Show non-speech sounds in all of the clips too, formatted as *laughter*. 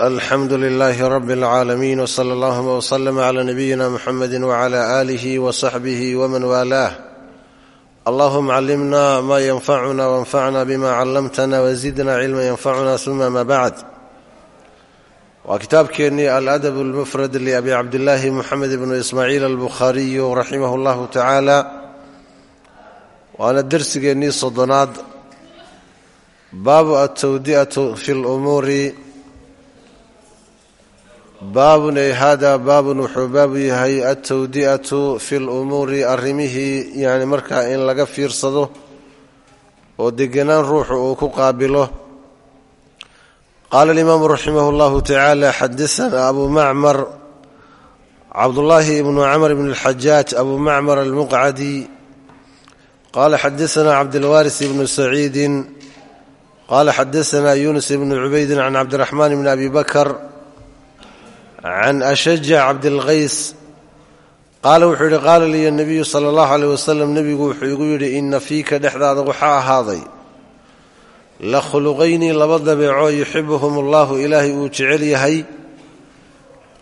alxamdu lilaahi rabi اlcaalamiin wsala allahuma wslama cla nabiyina muxamedi wcla aalihi wsaxbihi wman waalaah allahuma callimna ma yanfacuna wanfacna bima callamtana wazidna cilma yanfacuna suma ma bacd waa kitaabkeennii aladab اlmufrad liabi cabdillaahi muxamed bnu ismaaciil albukhaariyu raximah اllahu tacaala waana dersigeennii soddonaad baabu altawdi'atu fi lumuuri baabun ay hada baabun wuxuu baabu yahay altawdi'atu fi lumuuri arrimihii yani markaa in laga fiirsado oo degenaan ruuxu uu ku qaabilo. Qaala alimaamu raximah اllahu tacaala xadaana abu macmar cabdullaahi ibnu camr bn اlxajaaj abu macmar almuqcadi. Qala xadaana cabdilwaris ibnu saciidi qala xadaana yunus ibnu cubaydi can cabdiraxmaan bni abi bakr can ashaja cabdilkays qaala wuxuu yidhi qaala liya nabiyu sala allahu aleyh wasalam nebigu wuxuu igu yidhi ina fiika dhexdaada waxaa ahaaday la khuluqayni laba dabeeco yuxibuhum allahu ilaahay uu jecel yahay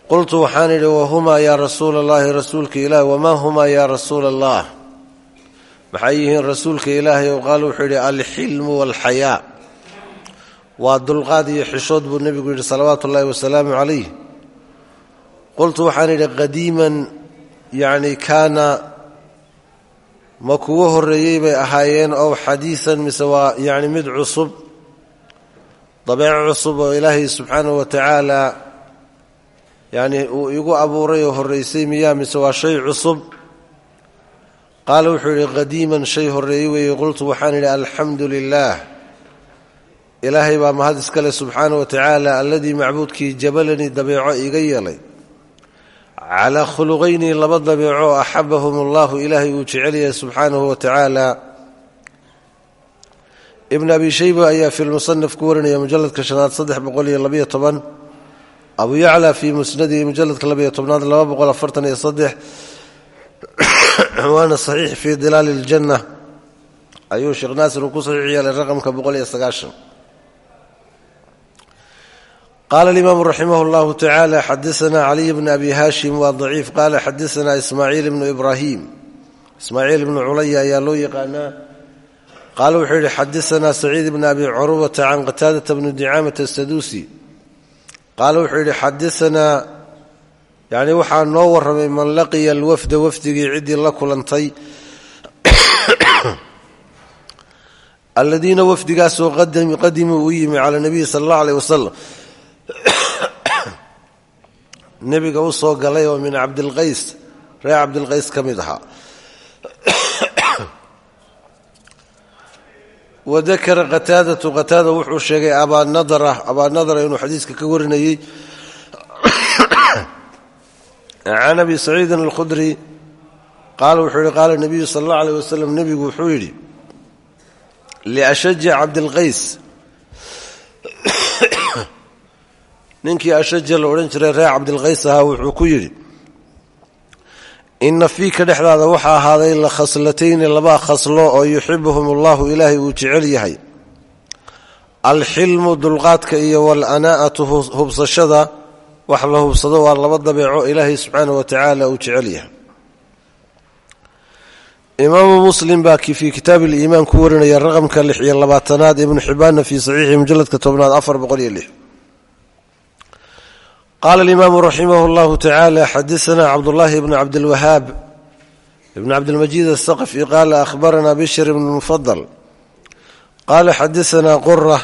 qultu waxaan idhi wahumaa yaa rasuula allahi rasuulka ilaah wamaa humaa yaa rasuula allah maxay yihiin rasuulka ilaahay oo qaala wuxuu yidhi alxilmu walxayaa waa dulqaad iyo xishood buu nebigu yidhi salawaatu ullaahi wasalaamu calayh qultu waxaan idhi qadiiman yacni kaana ma kuwo horreeyey bay ahaayeen ow xadiisan mise waa yacni mid cusub dabeeco cusub oo ilaahay subxaanahu wa tacaala yacni uu igu abuuray oo horraysay miyaa mise waa shay cusub? Qaala wuxuu yidhi qadiiman shay horreeyey weeye. Qultu waxaan idhi alxamdu lilaah ilaahay baa mahad iskale subxaanahu wa tacaala alladii macbuudkii jabalanii dabeeco iiga yeelay calaa khuluqayni laba dabeeco axabahum allahu ilaahay uu jecel yahay subxaanahu wa tacaala. Ibn abi shayba ayaa fi lmusanaf ku warinaya mujaladka shanaad saddex boqol iyo labayo toban. Abu yacla fii musnadihi mujaladka labaiyo tobnaad laba boqol afartan iyo saddex. Waana saxiix fii dilaali iljanna ayuu sheekh naasir uu ku saxiix yeelay raqamka boqol iyo sagaashan qaala alimaamu raximah اllahu tacaala xadaana caliy bn abi haashim waa daciif qaala xadaana ismaaciil ibnu ibraahim ismaaciil ibnu culaya ayaa loo yaqaanaa qaala wuxuu yidhi xadaana saciid bn abi curubata can qataadata bni dicaamata asaduusi qaala wuxuu yidhi xadaanaa yani waxaa noo warramay man laqiya alwafda wafdigii ciddii la kulantay aladiina wafdigaasoo qadimuu u yimi cala nabiyi sala allah aleyh wasalam nebiga u soo galay oo min cabdilqays reer cabdilqays ka mid ahaa. *coughs* Wadakara qataadatu qataada wuxuu sheegay abaanadra abaanadra inuu xadiiska ka warinayey *coughs* can abi saciidin alkhudri qaala wuxuu yihi qaala nabiyu sala allah aleyh wasalam nebigu wuxuu yidhi liashaja cabdilqays ninkii ashaja la odhan jiray reer cabdilqays ahaa wuxuu ku yidhi inna fiika dhexdaada waxaa ahaaday la khaslatayni laba khaslo oo yuxibuhum allahu ilaahay uu jecel yahay. Alxilmu dulqaadka iyo walanaa'atu hubsashada wax la hubsado waa laba dabeeco ilaahay subxaana wa tacaala uu jecel yahay. Imaamu muslim baa fii kitaabi aliimaan ku warinaya raqamka lix iyo labaatanaad ibnu xibbaanna fii saxiixi mujaladka tobnaad afar boqol iyo lix qaala alimaamu raximah اllahu tacaala xadaana cabdullaahi bn cabdilwahaab ibn cabdilmajiid asaqfi qaala ahbarana bishr ibn mufadal qaala xadaana qura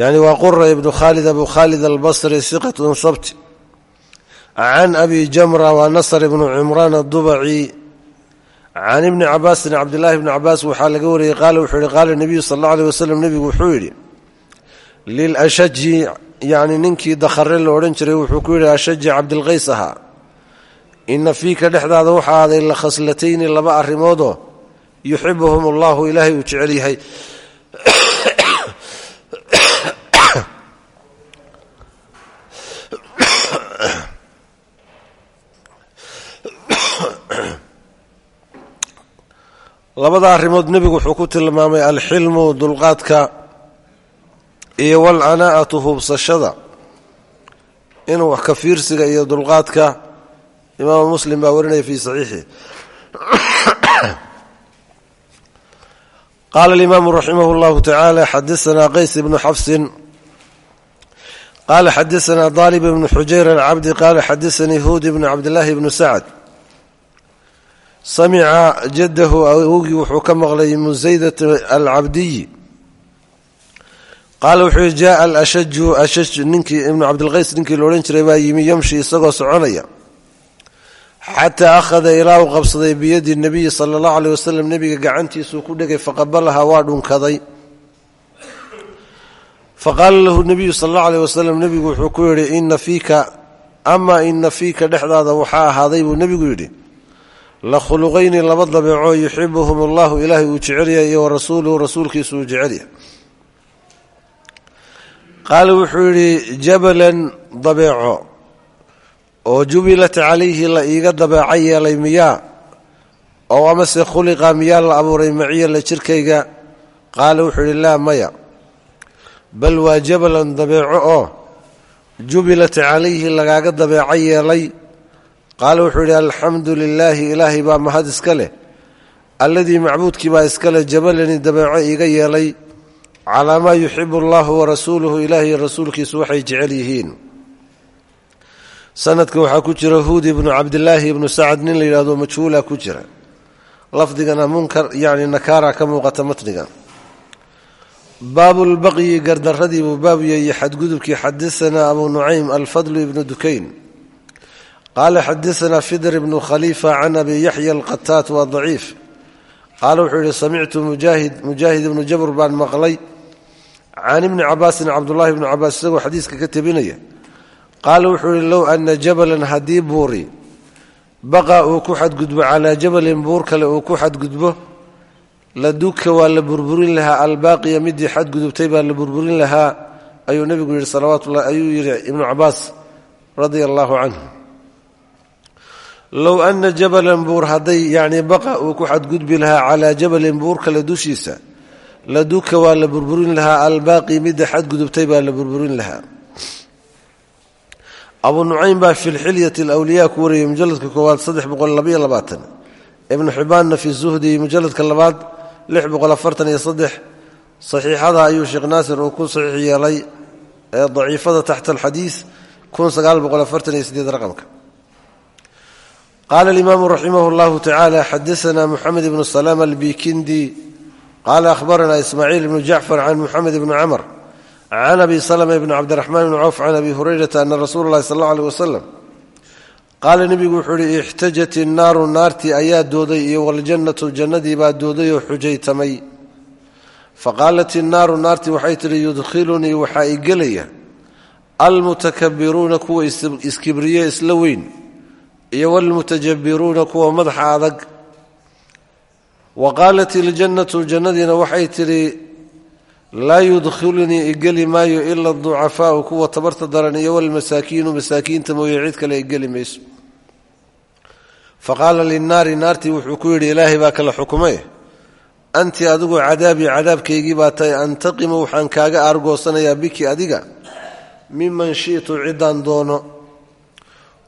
yani waa qura ibnu khaalid abu khaalid albasri siqatun sabti can abi jamra waa nasr ibnu cimraan adubaci can ibni cabaasin cabdillaahi bni cabaas waxaa laga wariyey qaala wuxuu yihi qaala nebiyu sal alla aleh wasalam nebigu wuxuu yidhi lilashaji yacni ninkii dakhare la odhan jiray wuxuu ku yidhi ashaji cabdilqays ahaa inna fiika dhexdaada waxaa aaday la khaslatayni laba arrimoodoo yuxibuhum allahu ilaahay uu jecel yahay. Labada arrimood nebigu wuxuu ku tilmaamay alxilmu dulqaadka iyo walcanaa'atu hubsashada. Inuu wax ka fiirsiga iyo dulqaadka imaamu muslim baa warinaya fii saxiixi *coughs* qaala alimaamu raximah اllahu tacaala xadasanaa qays ibnu xafsin. Qaala xadasanaa daalib ibnu xujayr alcabdi qaala xadasanii huud ibnu cabdillaahi ibnu sacd samica jadahu awogii wuxuu ka maqlay musaydat alcabdiyi qaala wuxuu yihi jaaa alashaju ashaj ninkii ibnu cabdilqays ninkii la odhan jiray baa yimi yamshi isagoo soconaya. Xataa akhada ilaa uu qabsaday biyadi nabiyi sala allahu aleyh wasalam nebiga gacantiisuu ku dhegay faqabalaha waa dhunkaday. Faqaala lahu nabiyu sala allahu aleyh wasalam nebigu wuxuu ku yidhi ina fiika amaa ina fiika dhexdaada waxaa ahaaday buu nebigu yidhi. La khuluqayni laba dabeeco yuxibuhum allahu ilaahay uu jecelyahay iyo warasuuluhu rasuulkiisu uu jecelyahay qaala wuxuu yidhi jabalan dabeeco oo jubilat calayhi la iiga dabeeco yeelay miyaa oo amase khuliqa miyaa la abuuray maciya la jirkayga. Qaala wuxuu yidhi laa maya. Bal waa jabalan dabeeco oo jubilat calayhi lagaaga dabeeco yeelay. Qaala wuxuu yidhi alxamdu lilaahi ilaahay baa mahad iska leh. Alladii macbuudkii baa iska leh jabalani dabeeco iiga yeelay calaa maa yuxibu allahu warasuuluhu ilaahiy rasuulkiisu waxay jecel yihiin. Sanadka waxaa ku jira huud ibnu cabdilaahi ibnu sacad nin la yidhahdo majhuula ku jira. Lafdigana munkar yani nakaara ka muuqata matniga. Baabu lbaqyi gardaradii buu baab yeeyey xadgudubkii xadasanaa abu nucaym alfadlu ibnu dukayn. Qaala xadasanaa fidr ibnu khaliifa can abi yaxya alqataat waa daciif. Qaala wuxuu yihi samictu mujaahid mujaahid ibnu jabr baan maqlay can ibni cabaasin cabdullahi ibnu cabaas isagoo xadiiska ka tebinaya qaala wuxuu yihi low ana jabalan haddii buuri baqa uu ku xadgudbo calaa jabalin buur kale uu ku xadgudbo la duka waa la burburin lahaa albaaqiya midii xadgudubtay baa la burburin lahaa ayuu nebigu yihi salawatullah ayuu yihi ibnu cabaas radia allaahu canhu low ana jabalan buur hadday yacnii baqa uu lahaa calaa jabalin buur kale dushiisa la duka waa la burburin lahaa albaaqi midda xadgudubtay baa la burburin lahaa. Abu nucaym baa fi lxilyati alwliyaa ku wariyey mujaladka koowaad saddex boqol labaiyo labaatan. Ibnu xibaanna fi zuhdi mujaladka labaad lix boqol afartan iyo saddex. Saxiixada ayuu sheekh naasir uu ku saxiix yeelay ee daciifada taxta alxadiis kun sagaal boqol afartan iyo sideed raqamka qaala alimaamu raximah llahu tacaala xadasanaa muxamed ibnu salaam albikindi qaala ahbaranaa ismaaciil ibnu jacfar can muxamed ibni camr can abi slma bn cabdiraxmaan bn cawf can abi hurayrata ana rasuula اllahi sal اllau aleh wasalam qaala nebigu wuxuu ihi ixtajat innaaru naartii ayaa dooday iyo waljannatu jannadii baa dooday oo xujaytamay faqaalat innaaru naartii waxay tihi yudkhilunii waxaa i gelaya almutakabiruuna kuwa iskibriye isla weyn iyo wlmutajabiruuna kuwa madaxa adag wa qaalat iljannatu jannadiina waxay tidhi laa yudkhilunii igeli maayo ila ducafaau kuwa tabarta daran iyo walmasaakiinu masaakiinta mooye cid kale igeli mayso. Faqaala linnaari naartii wuxuu ku yidhi ilaahay baa kala xukumay. Anti adigu cadaabii cadaabkaygii baa tahay antaqimu waxaan kaaga aargoosanayaa biki adiga. Miman shi'tu ciddaan doono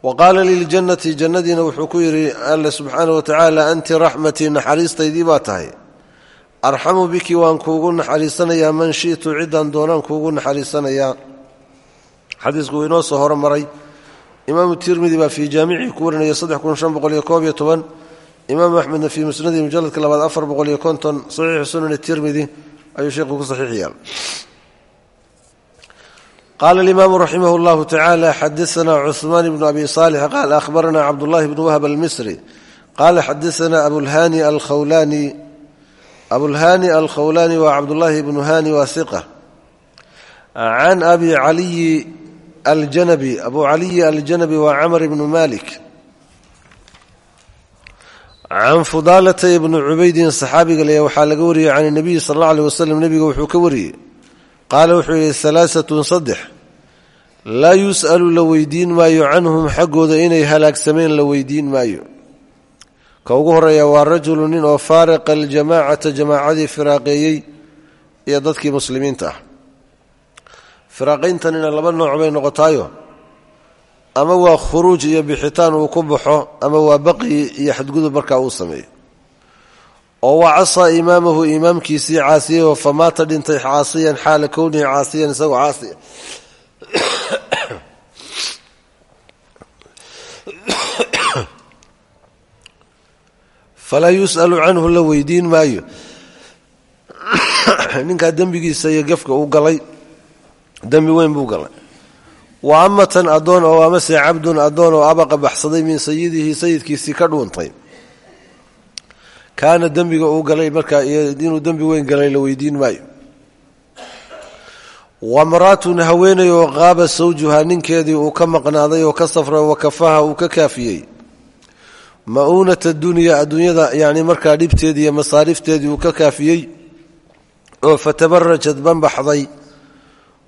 wa qaala liljannati jannadiina wuxuu ku yidhi alle subxaana wa tacaala anti raxmatii naxariistaydii baa tahay. Arxamu biki waan kuugu naxariisanayaa man shi'tu ciddaan doonaan kuugu naxariisanayaa xadiisku wuu inoo soo hormaray. Imaamu tirmidi baa fii jaamicii ku warinaya imaamu axmedna fii musnadii mujaladka labaad afar boqol iyo konton saxiixu sunan tirmidi ayuu sheekhu qaala alimaamu raximah llahu tacaala xadasanaa cuhmaan ibnu abi saalix qaala ahbaranaa cabdullahi bnu wahb almisri qaala xadasanaa abulhani alkhawlaani waa cabdullaahi ibnu hani waa iqa can abi caliyi aljanabi abu caliyi aljanabi waa camr ibnu malik can fudaalata ibni cubaydin saxaabiga le waxaa laga wariyey can nabiyi sal alla aleh waslem nebiga wuxuu ka wariyey qaala wuxuu yihi alaaatun saddex laa yus'alu la weydiin maayo canhum xaggooda inay halaagsameen la weydiin maayo. Ka ugu horreeya waa rajulu nin oo faariqa aljamaacata jamaacadii firaaqeeyey iyo dadkii muslimiinta ah. Firaaqayntanina laba nooc bay noqotaayo. Ama waa khuruuj iyo bixitaan uu ku baxo ama waa baqyi iyo xadgudub markaa uu sameeyo. Oo waa casaa imaamahu imaamkiisii caasiyayoo famaata dhintay caasiyan xaala kownihi caasiyan isagoo caasiya falaa yus'alu canhu la weydiin maayo. Ninkaa dembigiisa iyo gefka uu galay dembi weyn buu galay. Wa amatan addoon oo amase cabdun addoon oo abaqa baxsaday min sayidihi sayidkiisii ka dhuuntay. Kaana dembiga uu galay markaa inuu dembi weyn galay la weydiin maayo wamraatun haweenay oo qaaba sawjuha ninkeedii uu ka maqnaaday oo ka safray wakafaha uu ka kaafiyey. Ma-uunata dunya adduunyada yani markaa dhibteedii iyo masaarifteedii uu ka kaafiyey oo fatabarajad banbaxday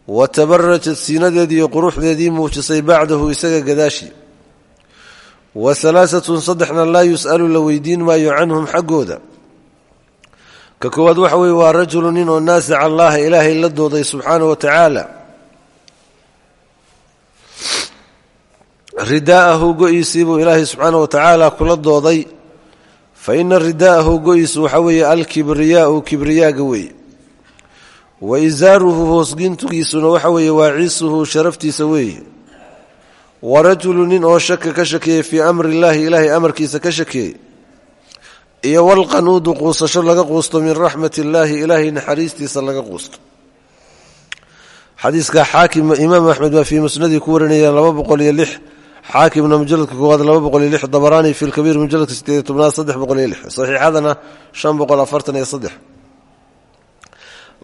wa tabarajad siinadeedii iyo quruxdeedii muujisay bacdahu isaga gadaashi. Wa alaaatun saddexna laa yus'alu la weydiin maayo canhum xaggooda ka koowaad waxa weye waa rajulu nin oo naasica allaha ilaahay la dooday subxaana wa tacaala. Ridaa'ahu go-iisiibuu ilaahay subxaana wa tacaala kula dooday. Fa ina ridaa'ahu go-iisu waxa weeye alkibriyaau kibriyaaga weeye. Wa isaaruhu hoosgintugiisuna waxa weeye waa ciisuhu sharaftiisa weeye. Wa rajulu nin oo shaka ka shakeeyey fii amri illaahi ilaahay amarkiisa ka shakeeyey iyo walqanuudu quusasho laga quusto min raxmat illaahi ilaahay naxariistiisa laga quusto. Xadiiska xaakim imaam axmed baa fii musnadii ku warinaya laba boqol iyo lix xaakimna mujaladka koowaad laba boqol iyo lix dabaraani fi lkabiir mujaladka sideed tobnaad saddex boqol iyo lix saxiixadana shan boqol afartan iyo saddex.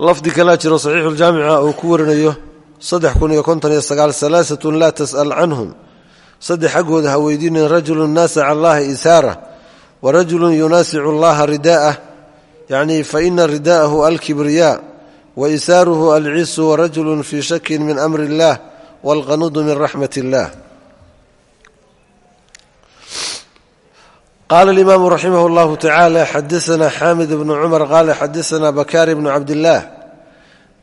Lafdi kalaa jiro saxiixuljaamica uu ku warinayo saddex kun iyo konton iyo sagaal salaasatun laa tas'al canhum saddex xaggooda ha weydiinin rajulun naasaca allaha isaara wa rajulun yunaasicu allaha ridaa'ah yacni fa ina ridaa'ahu alkibriyaa wa isaaruhu alcisu wa rajulun fii shakin min amri illaah waalqanuudu min raxmat illaah qaala alimaamu raximah اllahu tacaala xadaana xaamid bnu cumar qaala xadaana bakaari bnu cabdillaah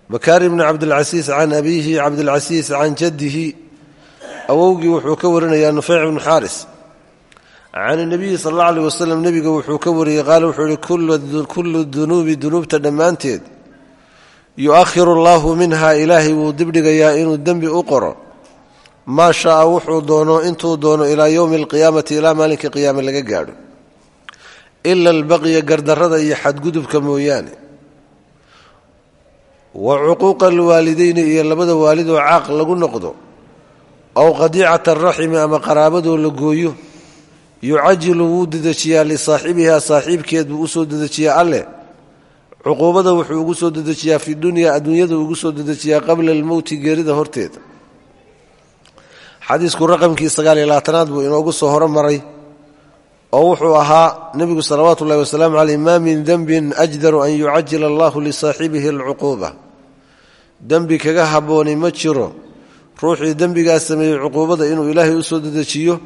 bakaari bnu cabdilcasiis can abiihi cabdilcasiis can jaddihi. Awowgii wuxuu ka warinayaa nufeyc bnu xaaris can nabiyi sal alla aleh wasalam nebiga wuxuu ka wariyey qaala wuxuu yihi kullu dunuubi dunuubta dhammaanteed yu-ahiru allahu minha ilaahay wuu dibdhigayaa inuu dembi u qoro. Maa shaaa wuxuu doono intuu doono ilaa yowmi alqiyaamati ilaa maalinka qiyaame laga gaadho. Ila albaqya gardarrada iyo xadgudubka mooyaane. Wa cuquuqa alwaalideyni iyo labada waalidoo caaq lagu noqdo. Ow qadiicata araximi ama qaraabadoo la yucajilu wuu dedejiyaa lisaaxibihaa saaxiibkeed buu u soo dedejiyaa alleh cuquubada wuxuu ugu soo dedejiyaa fi dunya adduunyada ugu soo dedejiyaa qabla almowti geerida horteeda xadiisku raqamkii sagaal iyo buu inoogu soo horomaray oo wuxuu ahaa nebigu salawaatu ullahi wasalaamu caleyh maa min denbin ajdaru an yucajila allahu lisaaxibihi alcuquuba. Dembi kaga habbooni ma jiro. Ruuxii dembigaas sameeyey cuquubada inuu ilaahay u soo dedejiyo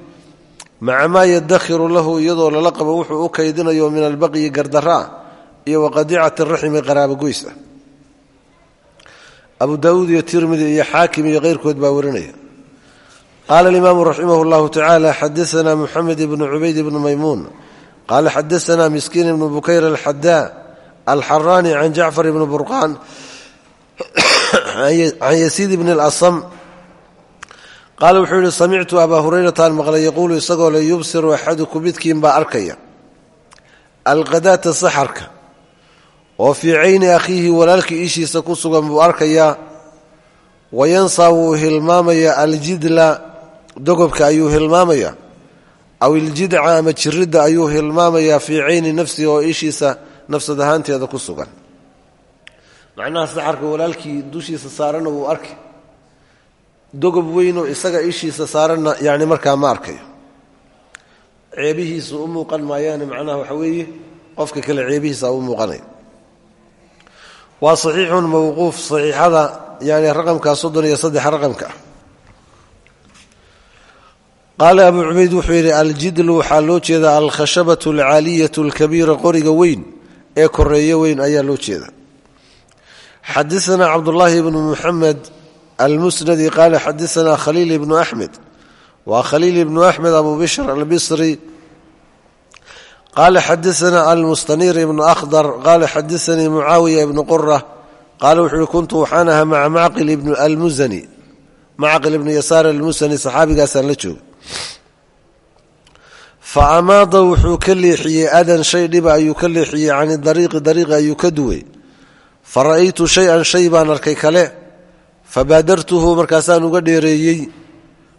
maca maa yadakhiru lahu iyadoo lala qabo wuxuu u kaydinayo min albaqyi gardaraa iyo waqadicati raximi qaraabogoys ah. Abu daauud iyo tirmidi iyo xaakim iyo keyrkood baa warinaya. Qaala alimaamu raximah اllahu tacaala xadaana muxamed ibnu cubayd ibnu maymuun. Qaala xadaana miskiin ibnu bukayr alxadaa alxaraani can jacfar ibni burqaan. *coughs* Can yasiid ibni اlasam qaala wuxuu yihi samictu abaa hurayrataan maqlay yaquulu isagoo le yubsiru axaduku midkiin baa arkaya. Alqadaata saxarka oo fii cayni akhiihi walaalkii ishiisa ku sugan buu arkayaa wayansaa wuu hilmaamayaa aljidla dogobka ayuu hilmaamayaa aw iljidca ama jiridda ayuu hilmaamayaa fii cayni nafsihi oo ishiisa nafsad ahaanteeda ku sugan. Macnaha saxarka walaalkii dushiisa saaranna wuu arkay dogob weynoo isaga ishiisa saaranna yani markaa ma arkayo. Ceebihiisu u muuqan maayaane macnaha waxa weeye qofka kale ceebihiisa u muuqanaya. Waa saxiixun mawquuf saxiixada yani raqamka soddon iyo saddex raqamka. Ah qaala abu cubayd wuxuu yidhi aljidlu waxaa loo jeedaa alkhashabatu alcaaliyatu alkabiira qoriga weyn ee koreeyo weyn ayaa loo jeeda. Xadaanaa cabdullaahi bnu muxamed almusnadi qaala xadaanaa khaliil ibnu axmed waa khaliil ibnu axmed abu bishr albisri qaala xadaana almustanir ibnu akhdar qaala xadaanii mucaawiya ibnu qura qaala wuxuu uhi kuntu waxaan ahaa maca macqil ibn almusani macqil ibnu yasaar almusani saxaabigaasaan la jooga fa amaada wuxuu ka leexiyey adan shay dhiba ayuu ka leexiyey cani dariiqi dariiqi ayuu ka duway. Fa ra'aytu shay-an shay baan arkay kale fabaadartuhu markaasaan uga dheereeyey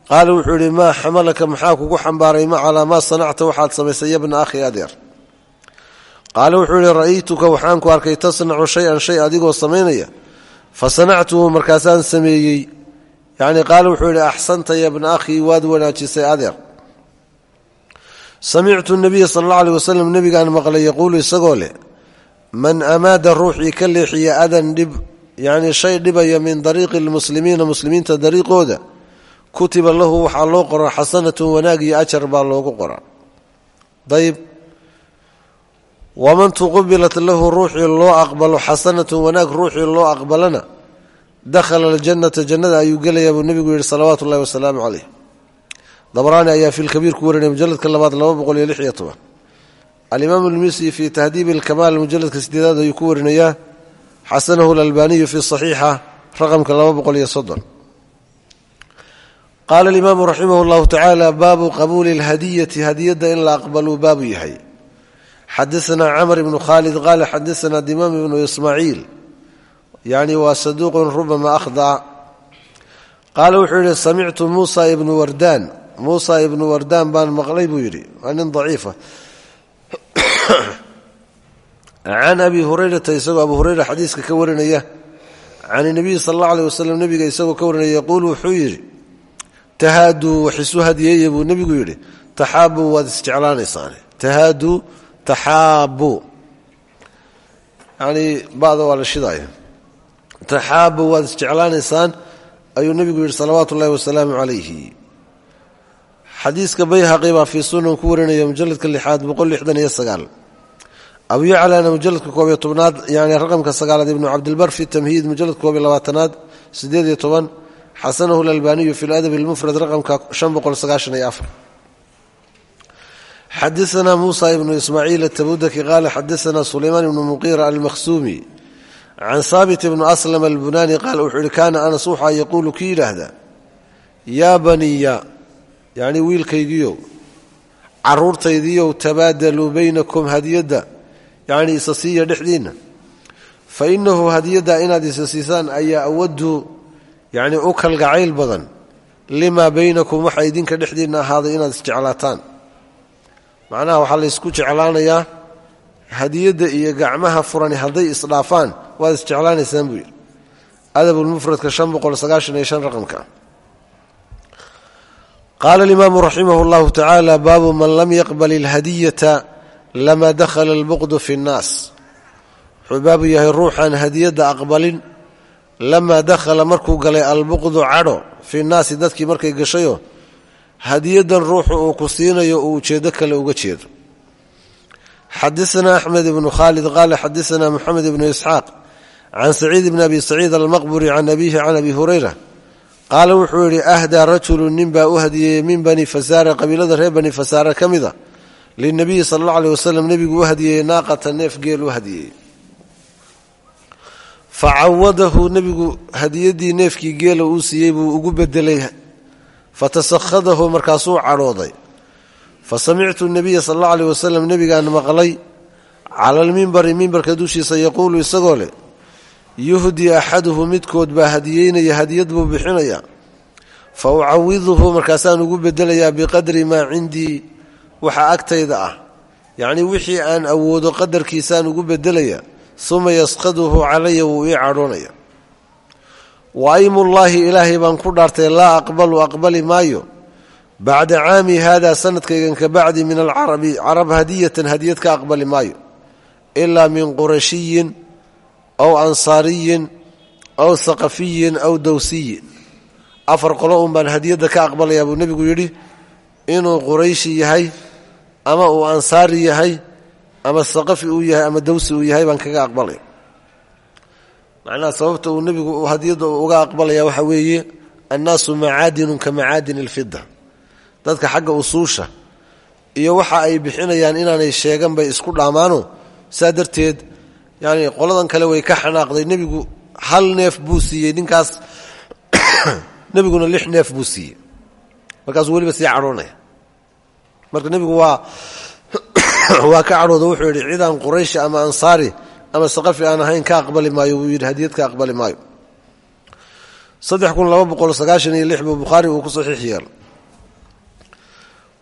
qaala wuxuu idhi maa xamalaka maxaa kugu xambaaray ma calaa maa sanacta waxaad samaysay yabna akhi adeer qaala wuxuu idhi ra'aytuka waxaan ku arkay tasnacu shay-an shay adigoo samaynaya fa sanactuhu markaasaan sameeyey yacni qaala wuxuu idhi axsanta yabna akhii waad wanaajisay adeer samictu nabiya sala alla aleh wasalam nebigaan maqlay yaquulu isagoo leh man amaada ruuxii ka leexiya adan dhib yacnii shay dhibaya min dariiqi lmuslimiina muslimiinta dariiqooda kutiba lahu waxaa loo qoraa xasanatun wanaag iyo ajar baa loogu qoraa. Dayb waman tuqubilat lahu ruuxii loo aqbalo xasanatun wanaag ruuxii loo aqbalana dakhala aljannata jannada ayuu gelayaa buu nebigu yihi salawaatu ullahi wasalaamu caleyh dabraani ayaa fi lkabiir ku warinaya mujaladka labaad laba boqol iyo lix iyo toban. Alimaam lmisi fii tahdiibi alkamaal mujaladka sideedaad ayuu ku warinayaa xasanahu alalbaniyu fi saxiixa raqamka laba boqol iyo soddon. Qaala alimaamu raximah llahu tacaala baabu qabuuli alhadiyati hadiyadda in la aqbaluu baabu yahay. Xadaanaa camr ibnu khaalid qaala xadaanaa dimaam ibnu ismaaciil. Yani waa saduuqun rubama akhdac qaala wuxuu yidhi samictu muusa ibnu wardaan. Muusa ibnu wardaan baan maqlay buu yidhi. Waa nin daciifa can abi hurayrata isagoo abu hureyra xadiiska ka warinaya can inabiyi sal allau aleh wasalam nebiga isagoo ka warinaya yaquulu wuxuu yidhi tahaaduu wax isu hadiyeeye buu nebigu yidhi taxaabuu waad isjeclaanaysaan tahaaduu taxaabuu yani bada waa la shidaaya taxaabuu waad isjeclaanaysaan ayuu nebigu yidhi salawaatu ullahi wasalaamu calayhi xadiiska bayhaqi baa fii sunan ku warinaya mujaladka iyo sagaal abu yaclana mujaladka koob iyo tobnaad yani raqamka sagaalaad ibnu cabdilbar fi tamhiid mujaladka koob iyo labaatanaad sideed iyo toban xasanahu lalbaniyu fi ladab lmufrad raqamka shan boqol sagaashan iyo afar. Xadaanaa muusa ibnu ismaaciil atabudaki qaala xadaanaa sulaymaan ibnu muqiira almakhsuumi can saabit ibnu aslam albunaani qaal wuxuu ihi kaana anas waxaa yaquulu ki yidhaahdaa yaa baniya yacni wiilkaygiiow caruurtaydiiow tabaadaluu baynakum hadiyadda yacni isa siiya fa innahu hadiyadda inaad isa siisaan ayaa awadu yacni u kalgacayl badan limaa baynakum waxa idinka dhexdiinna ahaaday inaad isjeclaataan. Macnaha waxaa laysku jeclaanayaa hadiyadda iyo gacmaha furani hadday isdhaafaan waad isjeclaanaysaan buu yidhi. Adabulmufradka raqamka. Qaala alimaamu raximah llahu tacaala baabu man lam yaqbal ilhadiyata lama dakhala albuqdu fi nnaas wuxuu baabu yahay ruuxaan hadiyadda aqbalin lamaa dakhala markuu galay albuqdu cadho fi nnaasi dadkii markay gashayo hadiyadan ruuxu uu ku siinayo uu ujeedo kale uga jeedo xadaanaa axmed ibnu khaalid qaala xadaanaa moxamed ibnu isxaaq can saciid bni abi saciid almaqburi can abiihi can abi hurayra qaala wuxuu yidhi ahdaa rajulu nin baa u min bani fasaara qabiilada ka mida linabiyi sala alla aleh wasalam nebigu u hadiyeeyey naaqata neef geel u hadiyeeyey fa cawadahu nebigu hadiyadii neefkii geela uu siiyey buu ugu bedelay fatasakhadahu markaasuu cadhooday fa samictu nabiya sala alla aleh wasalam nebigaan maqlay cala almimbari mimbarka dushiisa yaquulu isagoo leh yuhdi axaduhu midkood baa hadiyeynaya hadiyad buu bixinaya fa ucawiduhu markaasaan ugu bedelayaa biqadri maa cindii waxa agtayda ah. Yacnii wixii aan awoodo qadarkiisaan ugu bedelaya uma yasqaduhu calaya wuu ii cadhoonaya. Wa aymullaahi ilaahay baan ku dhaartay laa aqbalu aqbali maayo. Bacda caami haadaa sanadkaygan ka bacdi min alcarabi carab hadiyatan hadiyad ka aqbali maayo. Ilaa min qurashiyin aw ansaariyin aw haqafiyin aw dowsiyin afar qolo un baan hadiyadda ka aqbalayaa buu nebigu yidhi inuu qurayshi yahay ama uu ansaari yahay ama haqafi uu yahay ama dowsi uu yahay baan kaga aqbalaya macnaha sababta uu nebigu hadiyadda uga aqbalaya waxaa weeye annaasu macaadinun ka macaadin alfida dadka xagga usuusha iyo waxa ay bixinayaan inaanay sheegan bay isku dhaamaano saa darteed yani qoladan kale way ka xanaaqday. Nebigu hal neef buu siiyey ninkaas *coughs* nebiguna lix neef buu siiyey. Markaasuu weliba sii marka nebigu waa *coughs* waa ka cadhooda wuxuu yidhi cidaan qurayshi ama ansaari ama saqafi aan ahayn ka aqbali maayo wuu yidhi hadiyad ka aqbali maayo. Saddex kun laba boqol sagaashan iyo lix buu bukhaari uu ku saxiix yeelay.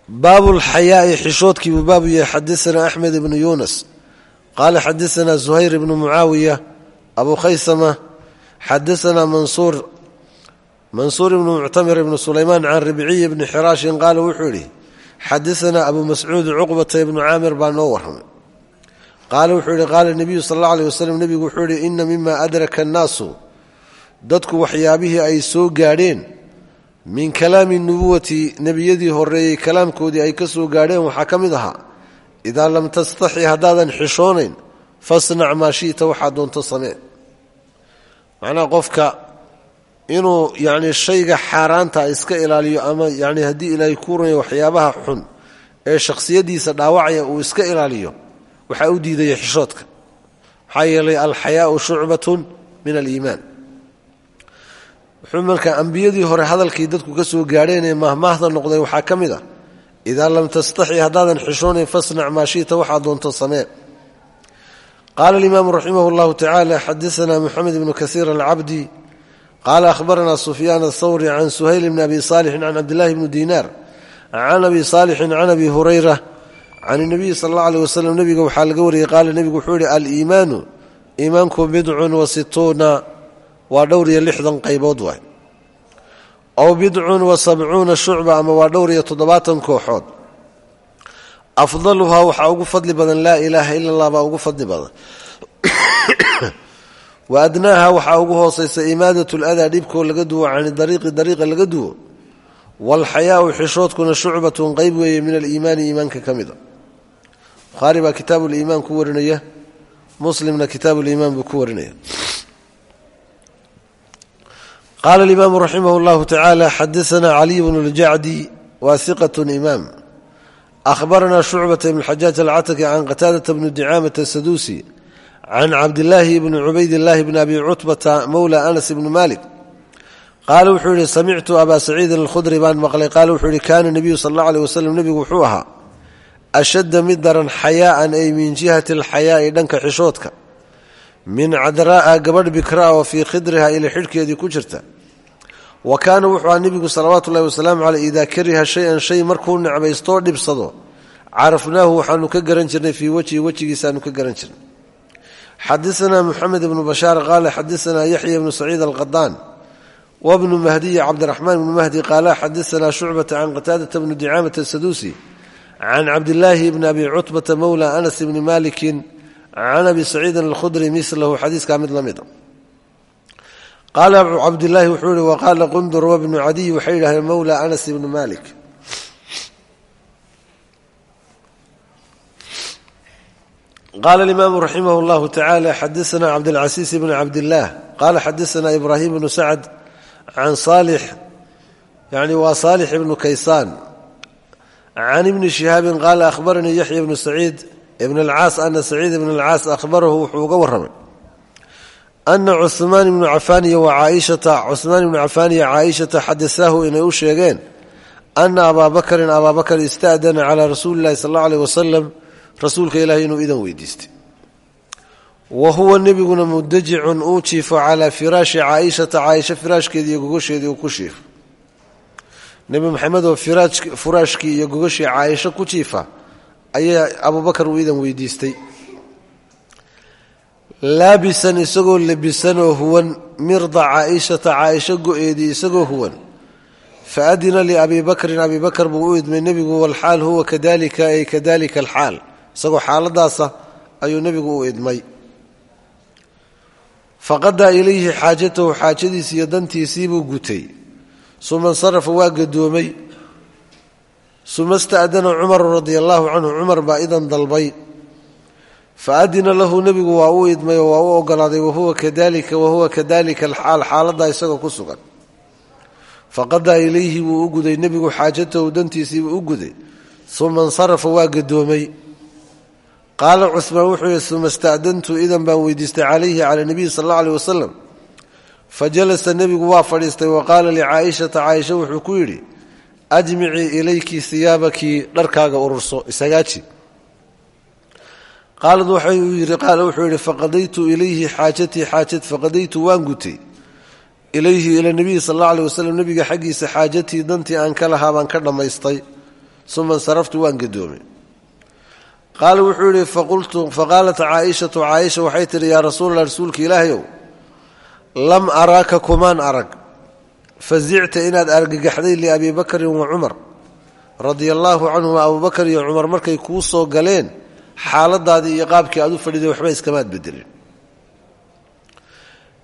Baabu lxayaai xishoodkii buu baabu yahay xadaanaa axmed ibnu yuunas qaala xadaanaa zuhayr ibnu mucaawiya abu khaysama xadaanaa mansuur mansuur ibnu muctamir ibnu sulaymaan can ribciy ibni xiraashin qaala wuxuu yidhi xadaanaa abu mascuud cuqbata ibnu caamir baa noo warramay qaala wuxuu yidhi qaala nebiyu sal alla aleh waslem nebigu wuxuu yidhi ina mima adraka annaasu dadku waxyaabihii ay soo gaadheen min kalaami nubuwati nebiyadii horeeyey kalaamkoodii ay ka soo gaadheen waxaa ka mid ahaa idaa lam tastaxi haddaadan xishoonayn fasnac maa shita waxaa doonto samee macnaha inuu yani shayga xaaraanta iska ilaaliyo ama yani haddii ilaahay kuu runaya waxyaabaha xun ee shakhsiyadiisa dhaawacaya uu iska ilaaliyo waxaa u diidaya xishoodka. Maxaa yeelay alxayaau min aliimaan. Wuxuu markaa hore hadalkii dadku ka soo gaadheen ee mahmaahda noqday waxaa ka mid ah lam tastaxi haddaadan xishoonayn fasnac maa shita waxaa doonto samee. Qaala alimaamu raximah اllahu tacaala xadaanaa moxamed ibnu kasiir alcabdi qaala ahbaranaa sufyaan athawri can suhayl bni abi saalixin can cabdillahi bni dinaar can abi saalixin can abi hurayra can nabiyi sal alla aleh waslem nebiga waxaa laga wariyey qaala nebigu wuxuu yihi aliimaanu iimaanku bidcun wa situuna waa dhowr iyo lixdan qaybood waay aw bidcun wa sabcuuna shucba ama waa dhowr iyo toddobaatan kooxood afdaluhaa waxaa ugu fadli badan laa ilaaha ila allah baa ugu fadli badan wa adnaaha waxaa ugu hoosaysa imaadat ladaa dhibkoo laga duwo cani dariiqi dariiqa laga duwo waalxayaau xishoodkuna shucbatun qayb weeye min aliimaani iimaanka ka mida. Bukhaari baa kitaabu liimaan ku warinaya muslimna kitaabu liimaan buu ku warinaya. Qaala alimaamu raximah اllahu tacaala xadaanaa caliy bnu ljacdi waa hiqat imaam. Ahbaranaa shucbata ibn xajaaj alcataki can qataadata bni dicaamata asaduusi can cabdillaahi bni cubaydillaahi bni abi cutbata mowla anas ibni malik qaala wuxuu yihi samictu abaa saciidin alkhudri baan maqlay qaala wuxuu yihi kaana nebiyu sal alla aleh waslem nebigu wuxuu ahaa ashadda mid daran xayaa'an ay min jihati alxayaa'i dhanka xishoodka min cadraa'a gabadh bikraa oo fii khidriha ila xidhkeedii ku jirta wa kaana wuxuu aha nebigu salawaatu ullahi wasalaamu caleyh idaa kariha shay-an shay markuu necbaystoo dhibsado carafnaahu waxaanu ka garan jirnay fii xadaanaa muxamed ibnu bashaar qaala xadaanaa yaxya ibnu saciid alqadaan wabnu mahdiya cabdiraxmaan ibnu mahdi qaala xadaanaa shucbata can qataadata bni dicaamata asaduusi can cabdillaahi bni abi cutbata mowla anas bni malikin can abi saciidin alkhudri milahu xadiiskaa mid la mida qaala cabdilaahi wuxuu yihi waqaala qundur wabnu cadiy waxay yidhahdeen mowla anas ibni malik qaala alimaamu raximah اllahu tacaala xadaanaa cabdilcasiis bni cabdillaah qaala xadaanaa ibraahim bnu sacd can saalix yani waa saalix ibnu kaysaan can ibni shihaabin qaala ahbaranii yaxya ibnu saciid ibn alcaas ana saciid ibn alcaas ahbarahu wuxuu uga warramay ana cumaan ibnu cafaan iyo caaishata cumaan ibnu cafaan iyo caaishata xadasaahu inay u sheegeen ana abaa bakrin abaa bakr ista'dana calaa rasuuli llahi sal alla aleh wasalam rasuulka ilaahay inuu idan weydiistay. Wa huwa nebiguna mudajicun uu jiifo calaa firaashi caaishata caaisha firaashkeedii iyo gogosheedii uu ku jiifo. Nebi maxamedoo furaashkii iyo gogoshii caaisho ku jiifa ayaa abubakar uu idan weydiistay. Laabisan isagoo labisanoo huwan mirda caaishata caaisho go-eedii isagoo huwan. Fa adina liabii bakrin abi bakar buu u idmay nebigu walxaal huwa kadalika ay kadalika alxaal isagoo xaaladaasa ayuu nebigu u idmay. Faqadaa ilayhi xaajatahu xaajadiisi iyo dantiisiibuu gutay. Suma insarafa waa gadoomay. Suma sta'dana cumaru radia allaahu canhu cumar baa idan dalbay. Fa adina lahu nebigu waa u idmay oo waa u ogolaaday wahuwa kadalika wahuwa kadalika alxaal xaaladdaa isagoo ku sugan. Faqadaa ilayhi wuu u guday nebigu xaajatahu dantiisiibuu u guday. Uma insarafa waa gadoomay qaala cumaan wuxuu yihi uma sta'dantu idan baan weydiistay calayhi cala nabiyi sal alla aleh wasalam fa jalasa waa fadhiistay wa qaala licaaishata caaisha wuxuu ku yidhi ajmicii ilayki siyaabakii dharkaaga ururso isagaaji. Qaalad qaala wuxuu yidhi faqadaytu ilayhi xaajatii xaajat faqadaytu waan gutay. Ilayhi ila nebiyi sal alla aleh wasalam nebiga xaggiisa dantii aan ka lahaa ka dhammaystay. Uma insaraftu waan gadoomay qaala wuxuu yidhi faqaalat caaishatu caaisha waxay tihi yaa rasuulallah rasuulka ilaahayow lam araaka kumaan arag. Fazicta inaad argagaxday liabii bakrin wa cumar. Radia allaahu canhuma abubakar iyo cumar markay kuu soo galeen xaaladaadii iyo qaabkii aad u fadhiday waxba iskamaad bedelin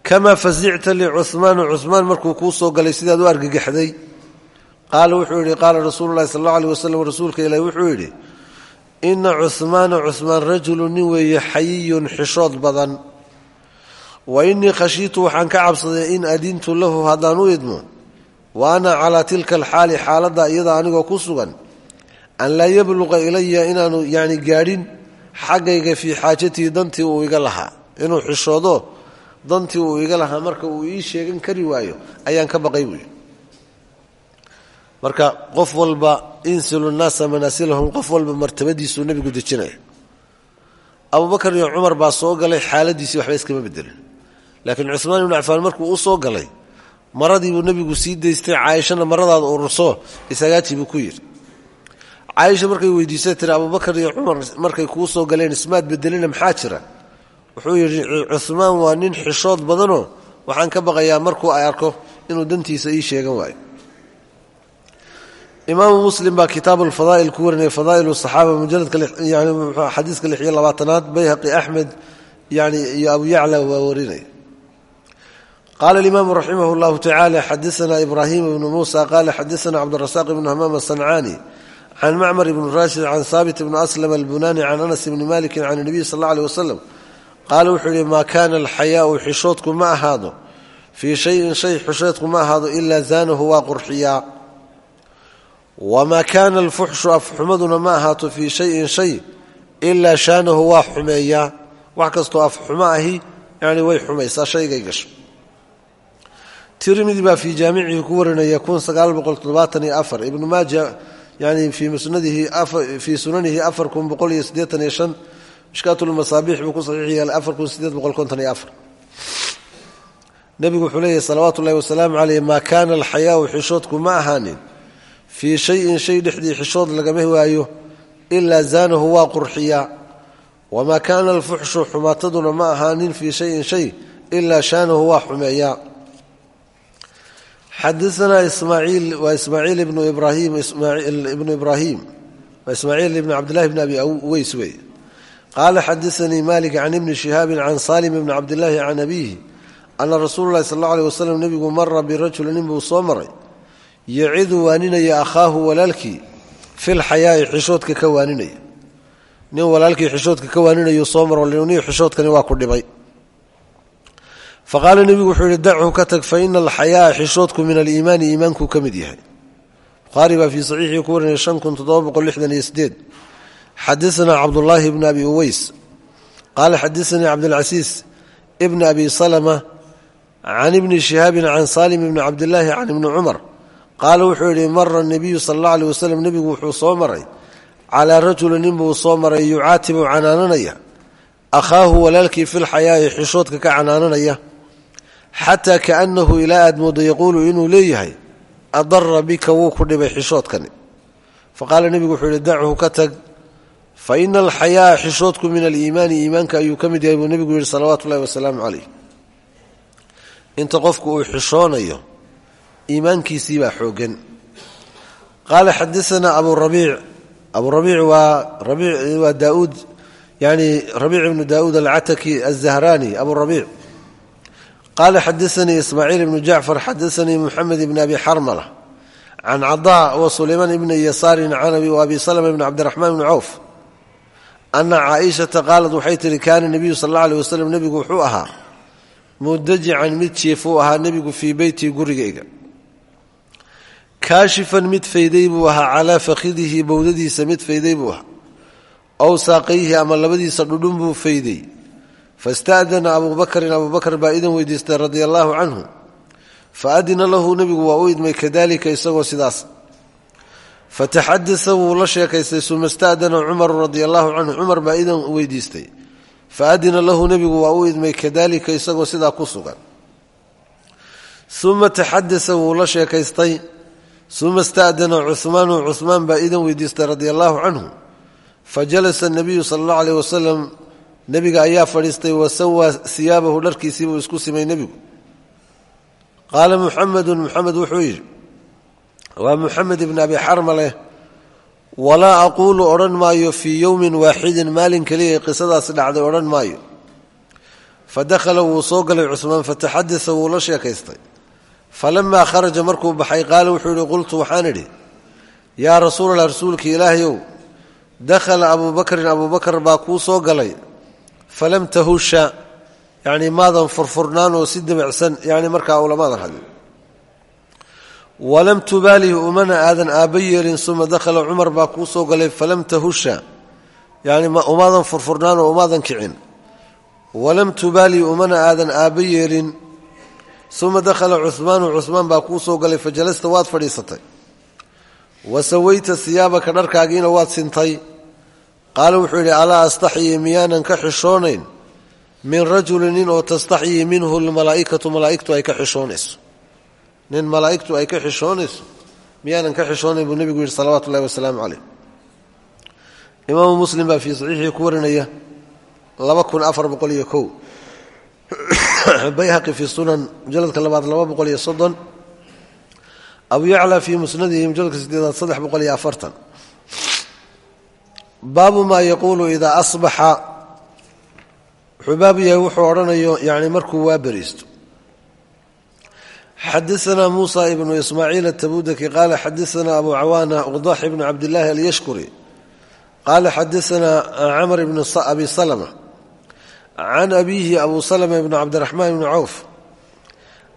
kamaa fazicta licumaanu cumaan markuu kuu soo galay sidaad u argagaxday? Qaala wuxuu yidhi qaala rasuulu llahi sal alla aleh ina cuhmaana cuhmaan rajulu nin weeye xayiyun xishood badan. Wa innii khashiitu waxaan ka cabsaday in adintu lahu haddaan u idmo. Wa ana calaa tilka alxaali xaaladda iyada anigoo ku sugan. An laa yabluqa ilaya inaanu yani gaadhin xaggayga fii xaajatii dantii uu iga lahaa. Inuu xishoodo dantii uu iga lahaa marka uu ii sheegan kari waayo ayaan ka baqay buuyi marka qof walba insilu naasa manaasilahum qof walba martabadiisuu nebigu dejinaya abubakar iyo cumar baa soo galay xaaladiisii waxba iskama bedelin laakiin cumaan ibnu cafaan markuu u soo galay maradiibuu nebigu sii daystay caaishana maradaada ururso isagaaji buu ku yidhi. Caaisha markay weydiisay tiri abubakar iyo cumar markay kuu soo galeen ismaad bedelina maxaa jira? Wuxuu yidhi cumaan waa nin xishood badanoo waxaan ka baqayaa markuu ay arko inuu dantiisa ii sheegan waayo imaamu muslim baa kitaabu alfadaa'il ku warinaya fadaa'il saxaaba mujaladka yani xadiiska lix iyo labaatanaad bayhaqi axmed yani iyo abu yacla waa warinaya. Qaala alimaamu raximah اllahu tacala xadaana ibrahim ibnu muusa qaala xadaana cabdirasaaq ibnu hamaam asancaani can macmar ibni rashid can haabit ibni aslam albunani can anas ibni maliki can nabiy sal alla aleh wasalam qaala wuxuu yihi maa kaana alxayaau xishoodku ma ahaado fii shayin shay xishoodku ma ahaado ilaa zaanahu waa qurxiyaa wamaa kaana alfuxshu afxumaduna ma ahaato fii shayin shay ilaa shaanahu waa xumeeyaa wax kastoo afxumo ahi yani way xumaysaa shaygay gasho tirmidi baa fii jaamicihi ku warinaya ibnu maaja yani fii sunanihi shan mishkaatulmasaabiix buu ku saxiix yeelay afar kun sideed boqol konton iyo afar nebigu wuxuu leeyahy salawaatu ullahi wasalaamu caleyh maa kaana alxayaau xishoodku ma ahaanin fii shayin shay dhexdii xishood lagama waayo ilaa zaanahu waa qurxiyaa. Wamaa kaana alfuxshu xumaataduna ma ahaanin fii shayin shay ilaa shaanahu waa xumeeyaa. Xadaanaa ismaaciil waa ismaaciil ibnu ibraahim ibnu ibraahim waa ismaaciil ibn cabdillahi bn abi uweys wey. Qaala xadaanii malik can ibni shihaabin can salim ibni cabdillaahi can abiihi ana rasuulu llahi sal alla aleh wasalam nebigu mara birajuli buu soo maray yacidu waaninaya akhaahu walaalkii filxayaai xishoodka ka waaninaya. Nin walaalkii xishoodka ka waaninayuu soo maro ni xishoodkani waa ku dhibay. Faqaala nebigu wuxuu yihi dachu ka tag fa ina alxayaaa xishoodku min aliimaani iimaankuu ka mid yahay. Bukhaari baa fii saxiixii ku warinaya iyo sideed xadaanaa cabdullaahi bni abi uweys qaala xadaanii cabdilcasiis ibni abi salama can ibni shihaabin can salim ibni cabdillaahi can ibni cumar qaala wuxuu yidhi mara nebiyu sal alla aleh nebigu wuxuu soo maray. Calaa rajuli nin soo maray yucaatibu canaananaya. Akhaahu walaalkii filxayaai xishoodka ka canaananaya. Xataa kaanahu ilaa aad moodo yaquulu inuu leeyahay bika wuu ku dhibay xishoodkani. Faqaala nebigu wuxuu yihi dachu ka fa ina alxayaaa xishoodku min aliimaani iimaanka ayuu ka mid yahay buu nebigu yihi salawaatu ullahi wasalaamu inta qofku uu xishoonayo iimaankiisii baa xoogan qaala xadaanaa abu rabiic. Abu rabiic waa daauud yani rabiic ibnu daauud alcataki alzahraani abu rabiic. Qaala xadaanii ismaaciil ibnu jacfar xadaanii muxamed ibn abi xarmala can cadaa wa sulaymaan ibni yasaarin can abi salma ibni cabdiraxmaan ibni cawf ana caaishata qaalat waxay tihi kaana nebiyu sal alla aleh wasalam nebigu wuxuu ahaa mudajican mid jiifuu ahaa nebigu fii beyti gurigayga kaashifan mid fayday buu ahaa calaa fakhidihi bowdadiisa mid fayday buu ahaa. Aw saaqayhi ama labadiisa dhudhun buu fayday. Fasta'dana abubakrin abubakr baa idan weydiistay radia canhu. Faadina lahu nebigu waa u idmay kadalika isagoo sidaas. Fataxadasa wuu la sheekaystay suma sta'dana cumaru radia canhu. Cumar baa idan weydiistay. Faadina lahu nebigu waa u idmay kadalika isagoo sidaa ku sugan. Uma taxadasa wuu la sheekaystay uma sta'dana cuhmaanu cuhmaan baa idan weydiistay radia allaahu canhu fajalasa nabiyu sala allahu aleyh wasalam nebiga ayaa fadhiistay wasawaa siyaabahu dharkiisii buu isku simay nebigu. Qaala muxamedun muxamed wuxuu yidhi waa muxamed ibn abi xarmaleh walaa aquulu odhan maayo fii yowmin waaxidin maalin keliya qisadaasi dhacday odhan maayo. Fadakhala wuu soo galay cuhmaan fataxadasa wuu la sheekaystay falamaa kharaja markuu baxay qaala wuxuu yihi qultu waxaan idhi yaa rasuulallah rasuulka ilaahayow dakhala abuu bakrin baa kuu soo galay falam tahusha yacni maadan furfurnaan oo si debacsan yani markaa ulamaadan hadin walam tubaalihi umana aadan aabba yeelin suma dakhala cumar baa kuu soo galay falam tahusha yani umaadan furfurnaan oo umaadan kicin walam tubaalihi umana aadan aabba yeelin uma dakhala cuhmaanu cuhmaan baa kuu soo galay fajalasta waad fadhiisatay wa sawayta siyaabaka dharkaagiina waad sintay qaala wuxuu yidhi alaa astaxyii miyaanan ka xishoonayn min rajuli nin oo tastaxyii minhu lmalaa'ikatu malaa'igtu ay ka xishoonayso nin malaa'igtu ay ka xishoonayso miyaanan ka xishoonayn buu nebigu yidhi salawaatu ullahi wasalaamu caleyh bayhaqi fii sunan mujaladka labaad laba boqol iyo soddon. Abu yacla fii musnadihi mujaladka sideedaad saddex boqol iyo afartan. Baabu maa yaquulu idaa asbaxa. Wuxuu baabu yahay wuxuu odhanayo yani markuu waa beriisto xadaanaa muusa ibnu ismaaciil atabudaki qaala xadaanaa abu cawaana uqdax ibnu cabdillaahi alyashkuri. Qaala xadaanaa camr ibn abi salma can abiihi abu salma ibn cabdiraxmaan ibni cawf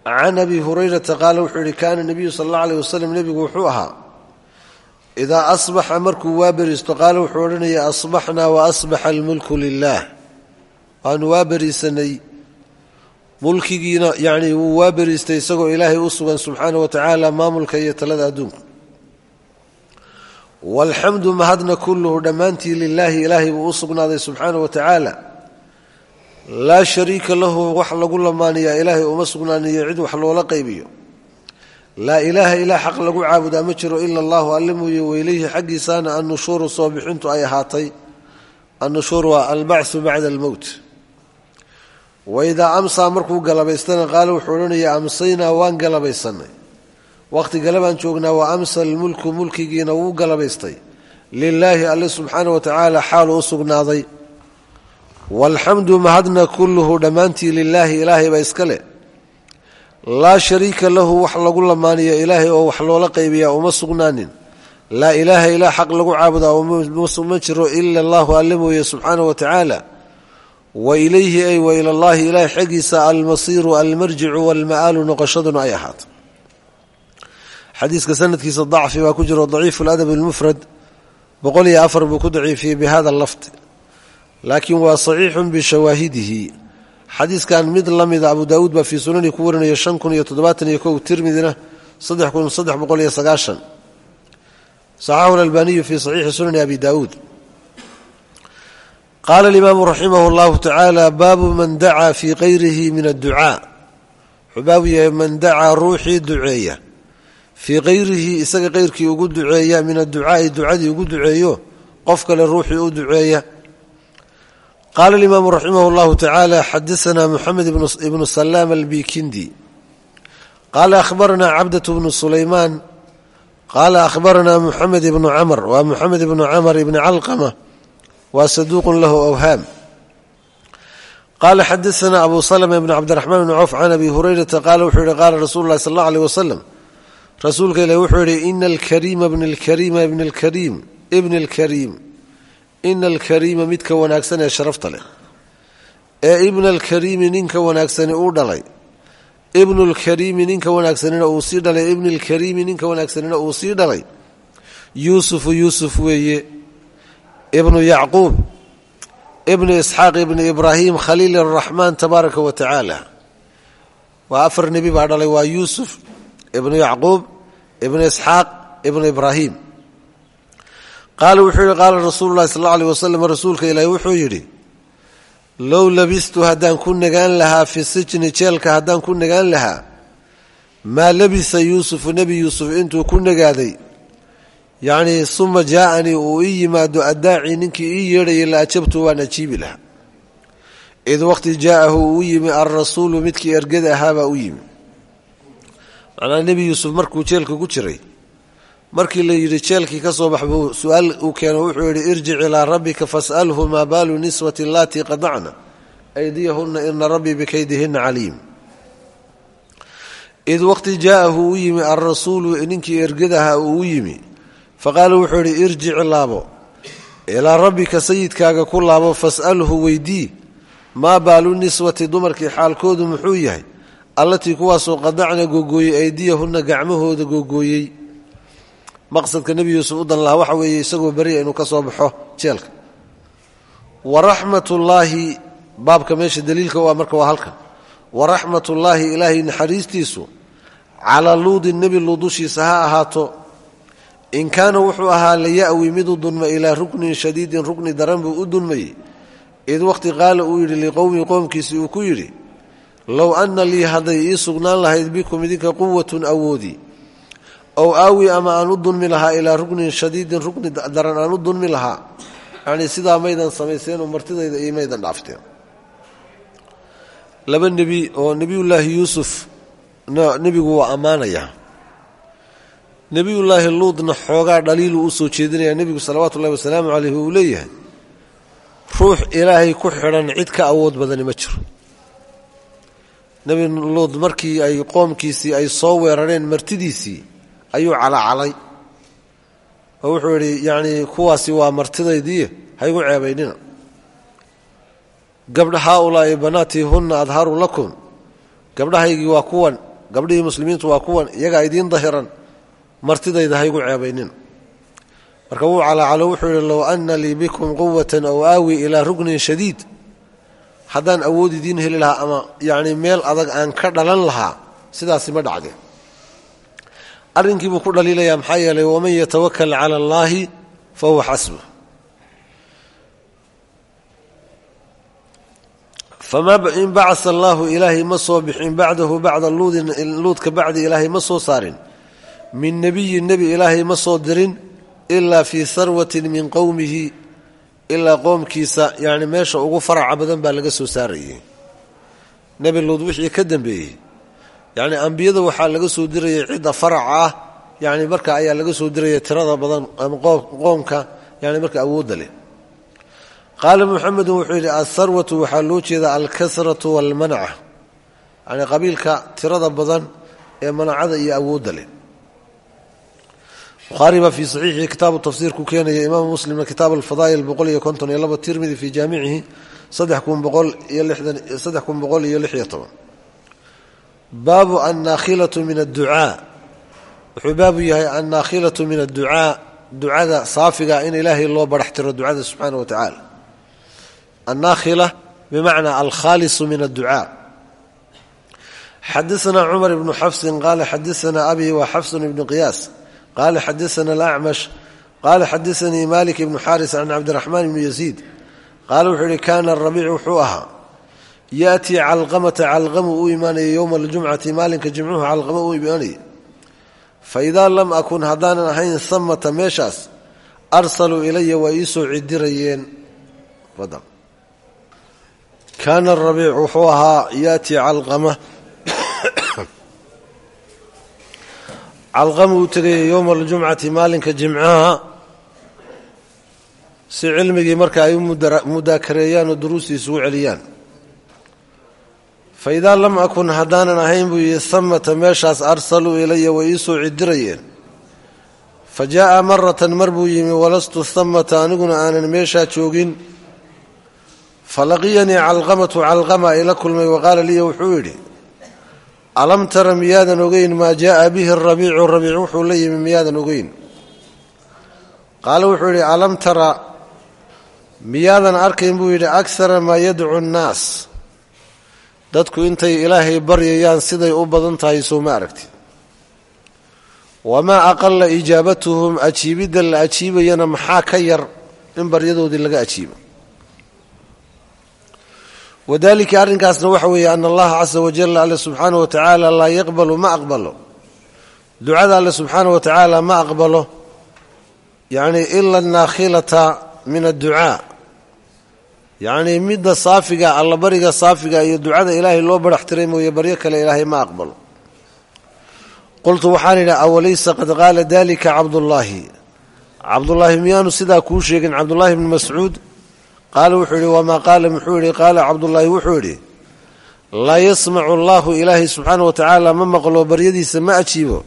can abi hurayrata qaala wuxuu yihi kaana nebiyu sala allah aleyh wasalam nebigu wuxuu ahaa idaa asbaxa markuu waa beriisto qaala wuxuu odhanaya asbaxnaa wa asbaxa almulku lilaah waanu waa beriisanay mulkigiina yacnii wuu waa beriistay isagoo ilaahay u sugan subxaana wa tacaala maamulka iyo talada adduunka walxamdu mahadna laa shariika lahu wax lagu lamaaniyaa ilaahay uma sugnaaniyo cid wax loola qaybiyo. Laa ilaaha ilaa xaq lagu caabudaa ma jiro ila allahu alle mooye weyleyhi xaggiisaana annushuuru soo bixintu ay ahaatay. Annushuur waa albachu bacda almowt waidaa amsaa markuu galabaystana qaala wuxuu odhanaya amsaynaa waan galabaysanay. Waqhti galabaan joognaa wa amsa almulku mulkigiina wuu galabaystay. Lilaahi alle subxaana wa tacaala xaalu u sugnaaday walxamdu mahadna kulluhu dhammaantii lilaahi ilaahay baa iska leh. Laa shariika lahu wax lagu lamaaniyo ilaahay oo wax loola qaybiyaa uma sugnaanin. Laa ilaaha ilaa xaq lagu caabudaa ma jiro ila allahu alle mooye subxaana wa tacaala. Wa ilayhi ay wa ilallaahi ilaahay xaggiisa almasiiru almarjicu walma'aalu noqoshaduna ay ahaato. Xadiiska sanadkiisa dacfi baa ku jiro daciifu ladab almufrad boqol iyo afar buu ku daciifiyey bihada lafdi laakiin waa saxiixun bishawaahidihi. Xadiiskan mid la mida abu daawuud baa fii sunani ku warinaya shan kun iyo toddobaatan iyo kow tirmidina saddex kun saddex boqol iyo sagaashan. Saxaxu lalbaniyu fii saxiixi sunani abi daawuud. Qaala alimaamu raximah اllahu tacaala baabu man dacaa fii kayrihi min adducaa. Wuxuu yahay man dacaa ruuxii duceeya. Fii kayrihi isaga kayrkii ugu duceeya min adducaa'i ducadii ugu duceeyo qof kale ruuxii u duceeya qaala alimaamu raximah اllahu tacaala xadasanaa muxamed ibnu salaam albikindi qaala ahbaranaa cabdat bnu sulaymaan qaala ahbaranaa muxamed ibnu camr waa muxamed ibnu camr ibni calqama waa saduuqun lahu awhaam qaala xadasanaa abu salma ibn cabdiraxmaan bni cawf can abi hurayrata qaala wuxuu yihi qaala rasuulu llahi sal alla aleh wasalam rasuulka ilahi wuxuu yihi ina alkariima bna alkariima ibn alkariim ibni alkariim ina alkariima midka wanaagsan ee sharafta leh ee ibna alkariimi ninka wanaagsani uu dhalay ibnu lkariimi ninka wanaagsanina uu sii dhalay ibni lkariimi ninka wanaagsanina uu sii dhalay yuusufu yuusuf weeye ibnu yacquub ibnu isxaaq ibnu ibraahim khaliil araxmaan tabaaraka wa tacaala waa afar nebi baa dhalay waa yuusuf ibnu yacquub ibnu isxaaq ibnu ibraahim qaala wuxuu yidhi qaala rasuulu llahi sal alla aleh wasalam rasuulka ilaahi wuxuu yidhi low labistu haddaan ku nagaan lahaa fi sijni jeelka haddaan ku nagaan lahaa maa labisa yuusufu nebi yuusuf intuu ku nagaaday yacnii suma jaaanii uu ii yimaado addaaci ninkii ii yeedhayay la ajabtu waan ajiibi lahaa. Id waqti jaa'ahu uu yimi alrasuulu midkii ergada ahaabaa u yimi. Macnaa nebi markii la yidhi jeelkii ka soo bax buu su'aal uu keeno wuxuu yidhi irjic ilaa rabbika fas'alhu maa baalu niswati allatii qadacna. Aydiyahunna ina rabbii bikaydihinna caliim. Id waqti jaa'ahu u yimi alrasuulu ninkii ergadaha uu u yimi. Faqaala wuxuu yidhi irjic laabo. Ilaa rabbika sayidkaaga ku laabo fas'alhu weydii. Maa baalu niswati dumarkii xaalkoodu muxuu yahay. Allatii kuwaasoo qadacna googooyey aydiyahunna gacmahooda googooyey maqsadka nebi yuusuf u dan lahaa waxa weeye isagoo beriya inuu ka soo baxo jeelka. Wa raxmatullaahi baabka meesha daliilka u ah marka waa halkan. Wa raxmatullaahi ilaahay naxariistiisu calaa luudin nebi luud dushiisa ha ahaato. In kaana wuxuu ahaa laya'wi miduu dunmay ilaa ruknin shadiidin rukni daran buu u dunmayey id waqti qaala uu yidhi liqowmi qoomkiisii uu ku yidhi low anna lii hadday ii sugnaan lahayd bikum idinka quwatun awoodi ow aawi ama aan u dunmi lahaa ilaa ruknin shadiidin rukni daran aan u dunmi lahaa. Yacnii sidaa maydan samayseen oo martidayda iyo maydan dhaafteen. Laba nebi oo nebiyullaahi yuusuf nebigu waa ammaanayaa nebiyullaahi luudna xoogaa dhaliiluu u soo jeedinayaa nebigu salawaatu ullahi wasalaamu caleyh uu leeyahay ruux ilaahay ku xidhan cid ka awood badani ma jiro. Nebi luud markii ay qoomkiisii ay soo weerareen martidiisii ayuu calacalay. Oo wuxuu yidhi yacnii kuwaasi waa martidaydii haygu ceebaynina. Gabdha haaulaa'i banaatii hunna adharu lakum. Gabdhahaygii waa kuwan gabdhihii muslimiintu waa kuwan iyagaa idiin dahiran. Martidayda haygu ceebaynina. Marka wuu calacalo wuxuu yidhi low anna lii bikum quwatan aw aawi ilaa ruknin shadiid. Haddaan awood idiin heli lahaa ama yacnii meel adag aan ka dhalan lahaa sidaasi ma dhacdeen arrinkiibuu ku dhaliilayaa maxaa yeelay waman yatawakal cala allaahi fa huwa xasbuh famaa in bacasa allaahu ilaahay ma soo bixin bacdahu bacda luudka bacdi ilaahay ma soo saarin. Min nebiyin nebi ilaahay ma soo dirin ilaa fii sarwatin min qowmihi ilaa qoomkiisa yacni meesha ugu faraca badan baa laga soo saarayay. Nebi luud wixii ka dambeeyey yacni ambiyada waxaa laga soo dirayay cidda faraca ah. Yani marka ayaa laga soo diraya tirada badan ama qoomka yani marka awoodda leh. Qaala muxamedun wuxuu yidhi alsarwatu waxaa loo jeedaa alkasratu walmanca yani qabiilka tirada badan ee manacada iyo awoodda leh. Bukhaari baa fii saxiixii kitaabu ku keenaya imaamu muslimna kitaab alfadaa'il boqol iyo konton iyo laba tirmidi fii jaamicihi saddex kun boqol iyo saddex kun boqol iyo lix baabu annaakhilatu min adducaa. Wuxuu baabu yahay annaakhilatu min adducaa ducada saafigaa in ilaahay loo barax tiro ducada subxaana wa tacaala. Annaakhila bimacnaa alkhaalisu min adducaa. Xadaanaa cumar ibnu xafsin qaala xadaanaa abi wa xafsun ibnu qiyaas qaala xadaana alacmash qaala xadaanii malik ibnu xaaris can cabdiraxmaan ibnu yaziid. Qaala wuxuu yihi kaana rabiic wuxuu ahaa yaatii calqamata calqamu u imaanaya yowma aljumcati maalinka jimcuhu calqama u imaanaya. Faidaa lam akun haddaanan ahayn samata meeshaas arsaluu ilaya waa ii soo cidirayeen. Kaana rabiic wuxuu ahaa yaatii calqama. *coughs* Calqama u tegaya yowma aljumcati maalinka jimcaha. Si cilmigii marka ay u mudaakareeyaan oo duruustii isugu celiyaan fa idaa lam akun haddaanan ahayn buu yihi samata meeshaas arsaluu ilaya way ii soo cidirayeen. Fa jaa'a maratan mar buu yimi walastu samata aniguna aanan meeshaa joogin. Falaqiyanii calqamatu calqama ila kulmay waqaala liya wuxuu yidhi alam tara miyaadan ogeyn maa jaaa bihi rabiicu? Rabiic wuxuu la yimi miyaadan ogeyn. Qaale wuxuu yidhi alam tara miyaadan arkayn? Buu yidhi akara maa yadcu nnaas dadku intay ilaahay baryayaan siday u badan tahay soo aragti. Wamaa aqala ijaabatuhum ajiibidda la ajiibayana maxaa ka yar in baryadoodii laga ajiibo? Wadalika arrinkaasna waxa weeye ana allaha casa wajal alle subxaana wa tacaala laa yaqbalu ma aqbalo. Ducada alle subxaana wa tacaala ma aqbalo. Yacni ila anaakhilata min adducaa yacnii midda saafiga allabariga saafiga iyo ducada ilaahay loo barax tiray mooye baryo kale ilaahay ma aqbalo. Qultu waxaan idhi awalaysa qad qaala dalika cabdullaahi? Cabdullaahi miyaanu sidaa kuu sheegin cabdullaahi bni mascuud. Qaala wuxuu yidhi wamaa qaala? Muxuu yidhi qaala cabdullaahi wuxuu yidhi laa yasmacu allaahu ilaahay subxaana wa tacaala ma maqlo baryadiisa ma ajiibo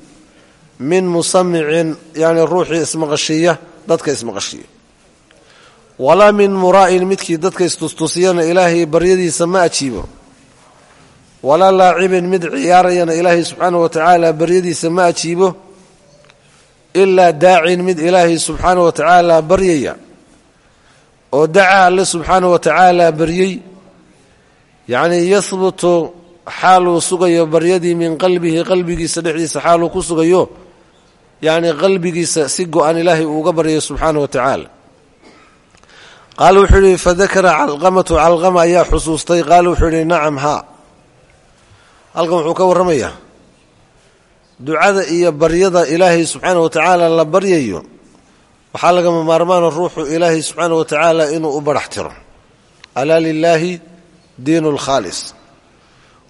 min musamicin yacni ruuxii ismaqashiiya dadka ismaqashiiya walaa min muraa'in midkii dadka istustusiyana ilaahay baryadiisa ma ajiibo. Walaa laacibin mid ciyaarayana ilaahay subxaana wa tacaala baryadiisa ma ajiibo. Ilaa daacin mid ilaahay subxaana wa tacaala baryaya. Oo dacaa alle subxaana wa tacaala baryey. Yacnii yahbutu xaaluu sugayo baryadii min qalbihi qalbigiisa dhexdiisa xaaluu ku sugayo. Yacnii qalbigiisa si go-an ilaahay uuga baryayo subxaana wa qaala wuxuu yidhi fadakara calqamatu calqama ayaa xusuustay. Qaala wuxuu yidhi nacam haa halkan wuxuu ka warramayaa. Ducada iyo baryada ilaahay subxaana wa tacaala la baryayo waxaa lagama maarmaana ruuxu ilaahay subxaana wa tacaala inuu u barax tiro. Alaa lilaahi diinu lkhaalis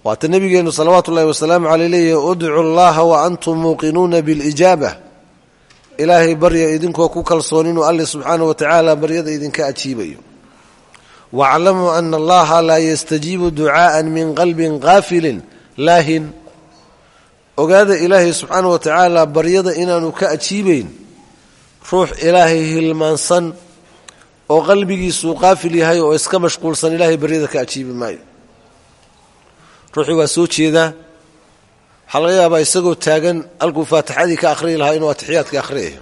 waata nebigeennu salawaatu ullahi wasalaamu caley leeyahy udcu allaha wa antum muuqinuuna bilijaaba ilaahay barya idinkoo ku kalsoon inuu alle subxaana wa tacaala baryada idinka ajiibayo. Waaclamuu ana allaha laa yastajiibu ducaa'an min qalbin kaafilin laahin. Ogaada ilaahay subxaana wa tacaala baryada inaanu ka ajiibayn ruux ilaahay hilmaansan oo qalbigiisuu qaafil yahay oo iska mashquulsan ilaahay baryada ka ajiibi maayo. Ruuxii waa soo jeedaa waxaa laga yaabaa isagoo taagan halkuu faatixadii ka akhriyi lahaa inuu atixiyaadka akhriyayo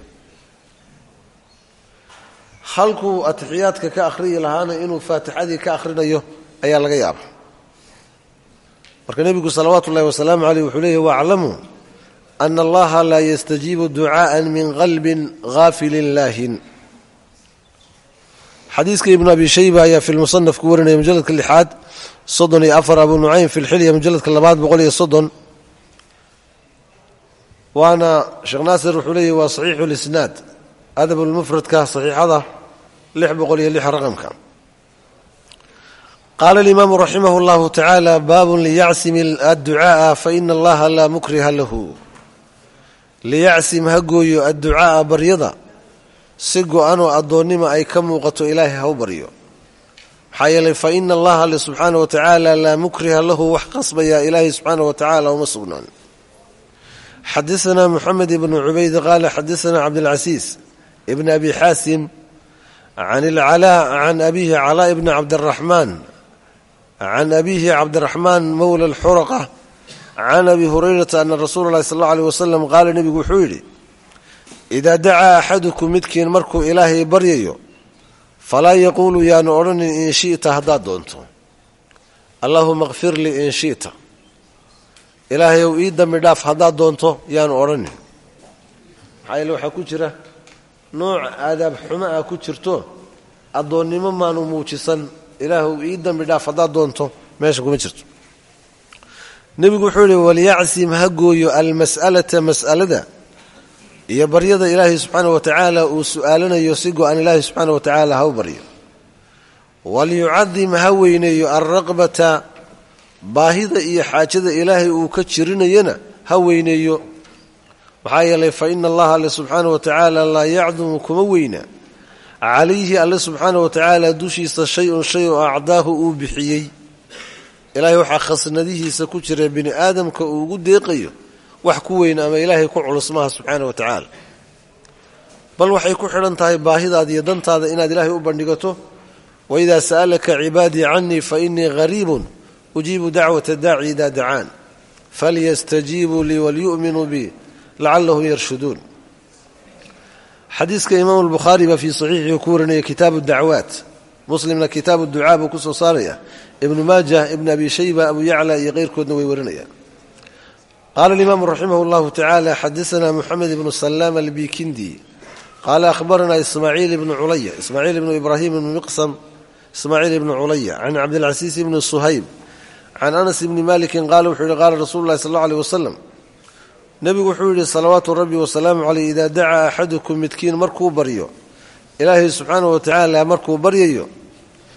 halkuu atixiyaadka ka akhriyi lahaana inuu faatixadii ka akhrinayo ayaa laga yaaba marka nebigu salawaatu ullahi wasalaamu caleyh wuxuu leeyahy waaclamuu ana allaha laa yastajiibu ducaءa min qalbin haafilin laahin xadiiska ibnu abi shayba ayaa fi lmusanaf ku warinaya mujaladka lixaad soddon iyo afar abu nucaym fi lxilya mujaladka labaad boqol iyo soddon waana sheekh naasir wuxuu leeyahy waa saxiixu lisnaad adabulmufradka saxiixada lix boqol iyo lix raqamka. Qaala alimaamu raximah اllahu tacaala baabun liyacsim adducaaءa faina allaha laa mukriha lahu. Liyacsim ha gooyo adducaa'a baryada. Si go-anoo addoonnima ay ka muuqato ilaahay ha u baryo. Maxaa yeelay fa ina allaha alle subxaana wa tacaala laa mukriha lahu wax qasbayaa ilaahay subxaana wa uma sugnaan xadaanaa moxamed ibnu cubayd qaala xadaanaa cabdilcasiis ibn abi xaasim can abiihi calaa ibni cabdiraxmaan can abiihi cabdiraxmaan mowla alxuraqa can abi hurayrata ana rasuula llahi sal allau aleh wasalam qaala nebigu wuxuu yidhi idaa dacaa axadukum midkiin markuu ilaahay baryayo falaa yaquulu yaanu odhanin in shi'ta haddaad doonto allaahuma kfir lii in shi'ta ilaahayow ii dambi dhaaf haddaad doonto yaanu odhanin maxaa yeele waxaa ku jira nooc aadaab xumo ah ku jirto addoonnimo maanu muujisan ilaahuw ii dambi dhaaf haddaad doonto meesha kuma jirto. Nebigu wuxuu yihi walyacsim ha gooyo almas'alata mas'alada. Iyo baryada ilaahay subxaana wa tacaala uu su'aalanayo si go-an ilaahay subxaana wa tacaala ha u baryo. Walyucadim ha weyneeyo alraqbata baahida iyo xaajada ilaahay uu ka jirinayana ha weyneeyo. Maxaa yeelay fa ina allaha alle subxaana wa tacaala laa yacdumu kuma weyna. Calayhi alle subxaana wa tacaala dushiisa shay-un shay oo acdaahu uu bixiyey. Ilaahay waxaa khasnadihiisa ku jira bini aadamka uu ugu deeqayo wax ku weyn ama ilaahay ku culus maha subxaana wa tacaala. Bal waxay ku xidhan tahay baahidaada iyo dantaada inaad ilaahay u bandhigato waidaa sa'alaka cibaadii canii fa inii hariibun ujiibu dacwata daaci idaa dacaan falyastajiibuu lii walyu'minuu bi lacallahum yarshuduun xadiiska imaamu lbukhaari baa fii saxiixii ku warinaya kitaabu dacwaat muslimna kitaabu ducaa buu ku soo saaraya ibnu maajah ibn abi shayba abu yacla iyo keyrkoodna way warinayaan qaala alimaamu raximah اllahu tacaala xadaana moxamed ibnu salaam albikindi qaala ahbarana ismaaciil ibnu culaya ismaaciil ibnu ibraahim ibnu miqsam ismaaciil ibnu culaya can cabdilcasiis ibni suhayb can anas ibni malikin qaala wuxuu yihi qaala rasuulu llahi sal allau aleh wasalam nebigu wuxuu yidhi salawaatu rabbi wasalaamu caleyh idaa dacaa axadukum midkiin markuu baryo ilaahay subxaanahu watacaala markuu baryayo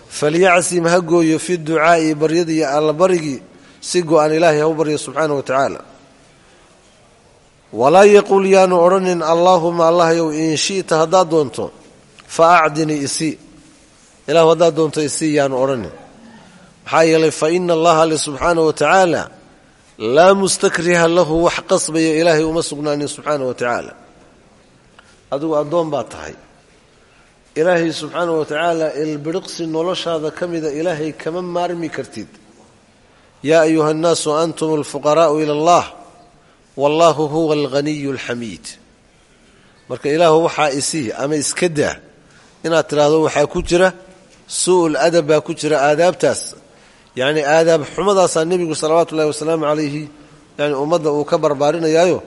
falyacsim ha gooyo fi ducaa'i baryadii allabarigii si go-an ilaahay ha u baryo subxaanahu wa tacaala walaa yaquul yaanu odhanin allaahuma allahyow in shi'ta haddaad doonto fa acdinii isii ilahu haddaad doonto isii yaanu odhanin maxaa yeelay fa ina allaha le subxaanahu wa tacaala laa mustakriha lahu wax qasbaya ilaahay uma sugnaanin subxaanahu wa tacaala. Adigu addoon baad tahay. Ilaahay subxaanahu wa tacaala ilbiriqsi noloshaada ka mida ilaahay kama maarmi kartid. Yaa ayuha annaasu antum alfuqaraa'u ila allah wallaahu huwa alghaniyu alxamiid. Marka ilaahu waxaa isii ama iska daa inaad tidhaahdo waxaa ku jira su'ul adab baa ku jira aadaabtaas yacni aadaab xumadaasaa nebigu salawaatu ullahi wasalaamu yani ummadda uu ka barbaarinayaayo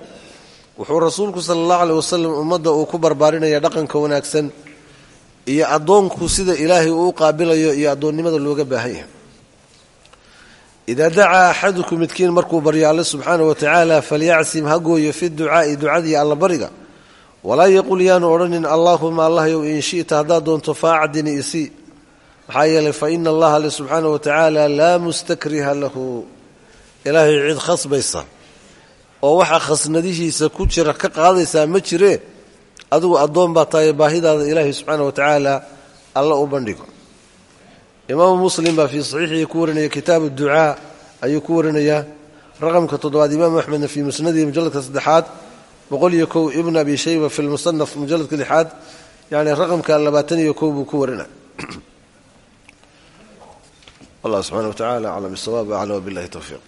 wuxuu rasuulku sala allahu aleyh wasalam uu ku barbaarinaya dhaqanka wanaagsan iyo addoonku sida ilaahay uu qaabilayo iyo addoonnimada looga baahan yahay. Idaa dacaa axadukum midkiin markuu baryo alle wa tacaala falyacsim ha gooyo fi ducaa'i ducadii allabariga walaa yaqul yaanu odhanin allaahuma allahyow in shi'ta haddaad doonto faacdini isii maxaa yeelay fa ina allaha alle subxaana wa tacaala laa mustakriha lahu. Ilaahay cid khasbaysa oo waxa khasnadihiisa ku jira ka qaadaysaa ma jiree adigu addoon baa tahay baahidaada ilaahay subxaana wa tacaala alla u bandhigo. Imaamu muslim baa fii saxiixihi ku warinaya kitaabu ducaa ayuu ku warinayaa raqamka toddobaad imaamu axmedna fii musnadihi mujalladka saddexaad boqol iyo kow ibn abi shayba fi lmusanaf mujalladka lixaad yani raqamka labaatan iyo kow buu ku warina allah subxana wa tacala aclam bisawaab aclam wabillahi towfiiq